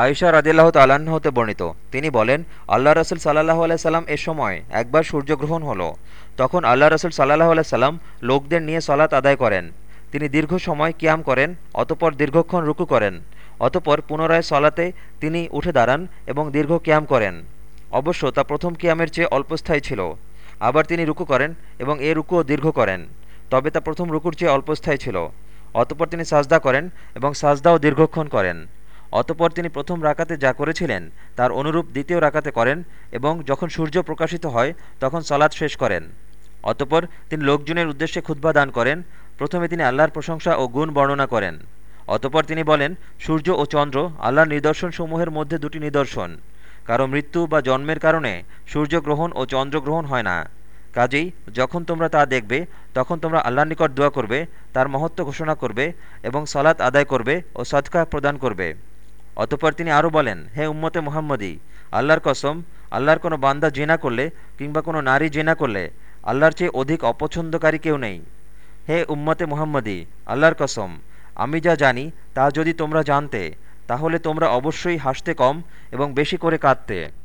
আয়েশা রাদিল্লাহ তাল্লাহ্ন হতে বর্ণিত। তিনি বলেন আল্লাহ রসুল সাল্লাহ আলাইসাল্লাম এ সময় একবার সূর্যগ্রহণ হলো। তখন আল্লাহ রসুল সাল্লাহ আলাইসাল্লাম লোকদের নিয়ে সলাত আদায় করেন। তিনি দীর্ঘ সময় কিয়াম করেন, অতপর দীর্ঘক্ষণ রুকু করেন। অতপর পুনরায় সলাতে তিনি উঠে দাঁড়ান এবং দীর্ঘ কিয়াম করেন। অবশ্য তা প্রথম কিয়ামের চেয়ে অল্পস্থায়ী ছিল। আবার তিনি রুকু করেন এবং এ রুকুও দীর্ঘ করেন। তবে তা প্রথম রুকুর চেয়ে অল্পস্থায়ী ছিল। অতপর তিনি সাজদা করেন এবং সাজদাও দীর্ঘক্ষণ করেন। অতপর তিনি প্রথম রাকাতে যা করেছিলেন, তার অনুরূপ দ্বিতীয় রাকাতে করেন এবং যখন সূর্য প্রকাশিত হয়, তখন সলাৎ শেষ করেন। অতপর তিনি লোকজনের উদ্দেশ্যে ক্ষুদ্বা দান করেন, প্রথমে তিনি আল্লাহর প্রশংসা ও গুণ বর্ণনা করেন। অতপর তিনি বলেন, সূর্য ও চন্দ্র আল্লাহর নিদর্শনসমূহের মধ্যে দুটি নিদর্শন, কারও মৃত্যু বা জন্মের কারণে সূর্যগ্রহণ ও চন্দ্রগ্রহণ হয় না। কাজেই যখন তোমরা তা দেখবে, তখন তোমরা আল্লাহর নিকট দোয়া করবে, তার মহত্ব ঘোষণা করবে এবং সালাত আদায় করবে ও সদকা প্রদান করবে। অতপর তিনি আরও বলেন, হে উম্মতে মোহাম্মদী, আল্লাহর কসম, আল্লাহর কোনো বান্দা জেনা করলে কিংবা কোনো নারী জেনা করলে আল্লাহর চেয়ে অধিক অপছন্দকারী কেউ নেই। হে উম্মতে মোহাম্মদী, আল্লাহর কসম, আমি যা জানি তা যদি তোমরা জানতে, তাহলে তোমরা অবশ্যই হাসতে কম এবং বেশি করে কাঁদতে।